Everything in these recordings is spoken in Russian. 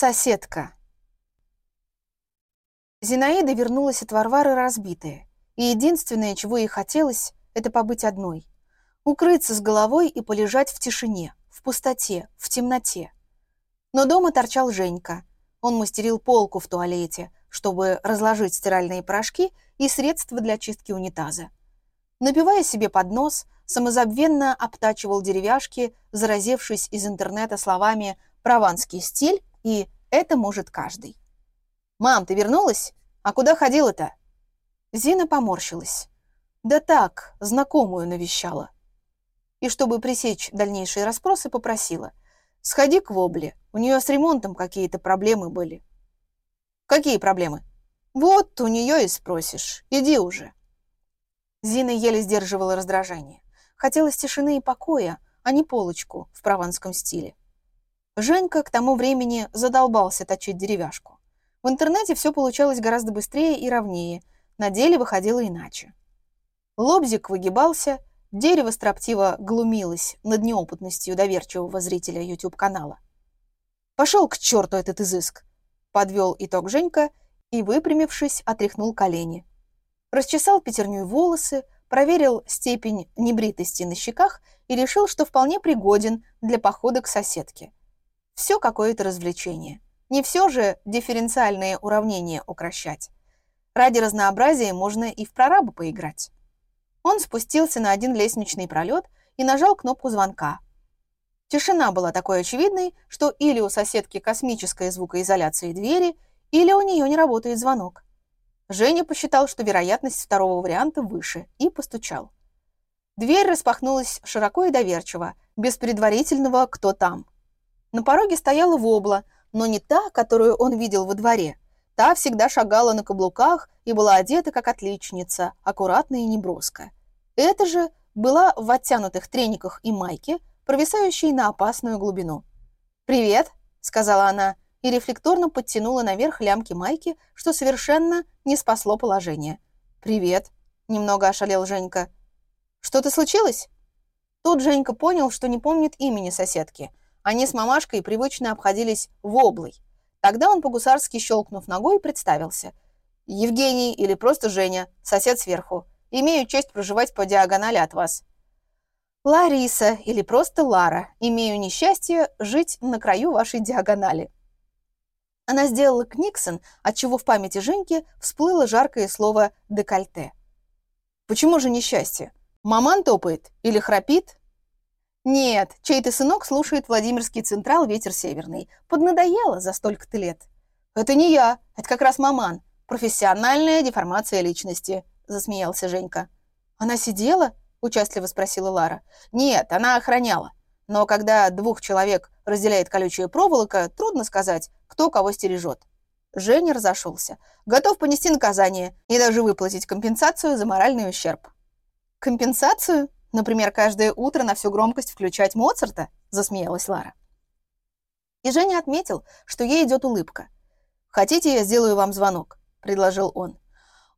Соседка. Зинаида вернулась от Варвары разбитая, и единственное, чего ей хотелось, это побыть одной. Укрыться с головой и полежать в тишине, в пустоте, в темноте. Но дома торчал Женька. Он мастерил полку в туалете, чтобы разложить стиральные порошки и средства для чистки унитаза. Напивая себе под нос, самозабвенно обтачивал деревяшки, заразившись из интернета словами «прованский стиль» и «это может каждый». «Мам, ты вернулась? А куда ходила-то?» Зина поморщилась. «Да так, знакомую навещала». И чтобы пресечь дальнейшие расспросы, попросила. «Сходи к Вобле, у нее с ремонтом какие-то проблемы были». «Какие проблемы?» «Вот у нее и спросишь. Иди уже». Зина еле сдерживала раздражение. Хотелось тишины и покоя, а не полочку в прованском стиле. Женька к тому времени задолбался точить деревяшку. В интернете все получалось гораздо быстрее и ровнее, на деле выходило иначе. Лобзик выгибался, дерево строптиво глумилось над неопытностью доверчивого зрителя YouTube-канала. «Пошел к черту этот изыск!» — подвел итог Женька и, выпрямившись, отряхнул колени. Расчесал пятерней волосы, проверил степень небритости на щеках и решил, что вполне пригоден для похода к соседке. Все какое-то развлечение. Не все же дифференциальные уравнения укращать. Ради разнообразия можно и в прораба поиграть. Он спустился на один лестничный пролет и нажал кнопку звонка. Тишина была такой очевидной, что или у соседки космическая звукоизоляция двери, или у нее не работает звонок. Женя посчитал, что вероятность второго варианта выше, и постучал. Дверь распахнулась широко и доверчиво, без предварительного «кто там?». На пороге стояла вобла, но не та, которую он видел во дворе. Та всегда шагала на каблуках и была одета как отличница, аккуратно и неброско. Эта же была в оттянутых трениках и майке, провисающей на опасную глубину. «Привет», — сказала она, и рефлекторно подтянула наверх лямки майки, что совершенно не спасло положение. «Привет», — немного ошалел Женька. «Что-то случилось?» Тут Женька понял, что не помнит имени соседки. Они с мамашкой привычно обходились воблой. Тогда он по-гусарски, щелкнув ногой, представился. «Евгений или просто Женя, сосед сверху. Имею честь проживать по диагонали от вас». «Лариса или просто Лара. Имею несчастье жить на краю вашей диагонали», она сделала книксон, отчего в памяти Женьки всплыло жаркое слово «декольте». «Почему же несчастье? Маман топает или храпит?» «Нет, чей-то сынок слушает Владимирский Централ «Ветер северный». Поднадоело за столько-то лет». «Это не я, это как раз маман. Профессиональная деформация личности», — засмеялся Женька. «Она сидела?» — участливо спросила Лара. «Нет, она охраняла. Но когда двух человек разделяет колючая проволока, трудно сказать, кто кого стережет. Женя разошелся. Готов понести наказание и даже выплатить компенсацию за моральный ущерб. «Компенсацию? Например, каждое утро на всю громкость включать Моцарта?» – засмеялась Лара. И Женя отметил, что ей идет улыбка. «Хотите, я сделаю вам звонок?» – предложил он.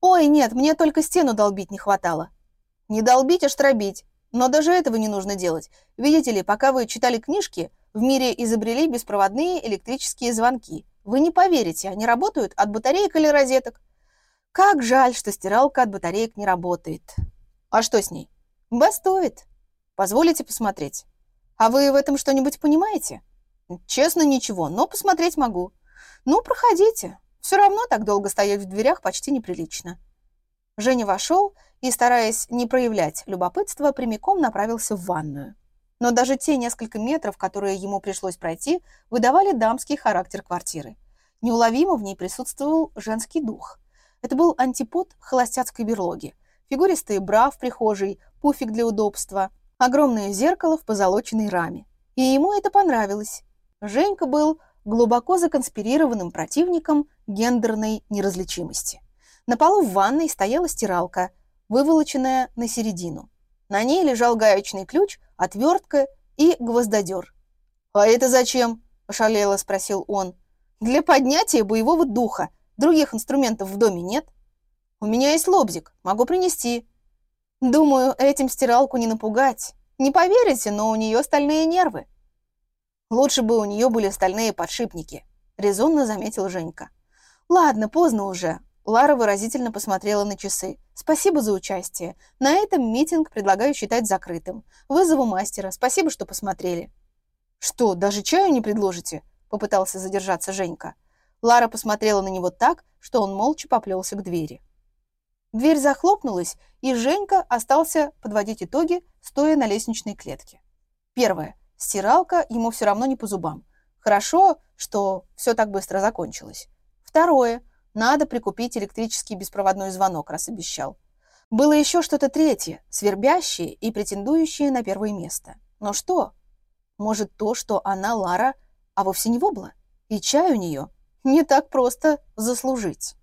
«Ой, нет, мне только стену долбить не хватало». «Не долбить, а штробить. Но даже этого не нужно делать. Видите ли, пока вы читали книжки, в мире изобрели беспроводные электрические звонки. Вы не поверите, они работают от батареек или розеток. Как жаль, что стиралка от батареек не работает. А что с ней? Бастует. Позволите посмотреть. А вы в этом что-нибудь понимаете? Честно, ничего, но посмотреть могу. Ну, проходите. Все равно так долго стоять в дверях почти неприлично. Женя вошел и, стараясь не проявлять любопытства, прямиком направился в ванную но даже те несколько метров, которые ему пришлось пройти, выдавали дамский характер квартиры. Неуловимо в ней присутствовал женский дух. Это был антипод холостяцкой берлоги. Фигуристые бра в прихожей, пуфик для удобства, огромное зеркало в позолоченной раме. И ему это понравилось. Женька был глубоко законспирированным противником гендерной неразличимости. На полу в ванной стояла стиралка, выволоченная на середину. На ней лежал гаечный ключ, отвертка и гвоздодер. «А это зачем?» – ошалело спросил он. «Для поднятия боевого духа. Других инструментов в доме нет?» «У меня есть лобзик. Могу принести». «Думаю, этим стиралку не напугать. Не поверите, но у нее стальные нервы». «Лучше бы у нее были стальные подшипники». — резонно заметил Женька. «Ладно, поздно уже». Лара выразительно посмотрела на часы. «Спасибо за участие. На этом митинг предлагаю считать закрытым. Вызову мастера. Спасибо, что посмотрели». «Что, даже чаю не предложите?» — попытался задержаться Женька. Лара посмотрела на него так, что он молча поплелся к двери. Дверь захлопнулась, и Женька остался подводить итоги, стоя на лестничной клетке. Первое. Стиралка ему все равно не по зубам. Хорошо, что все так быстро закончилось. Второе. Надо прикупить электрический беспроводной звонок, раз обещал. Было еще что-то третье, свербящее и претендующее на первое место. Но что? Может, то, что она, Лара, а вовсе не вобла? И чай у нее не так просто заслужить.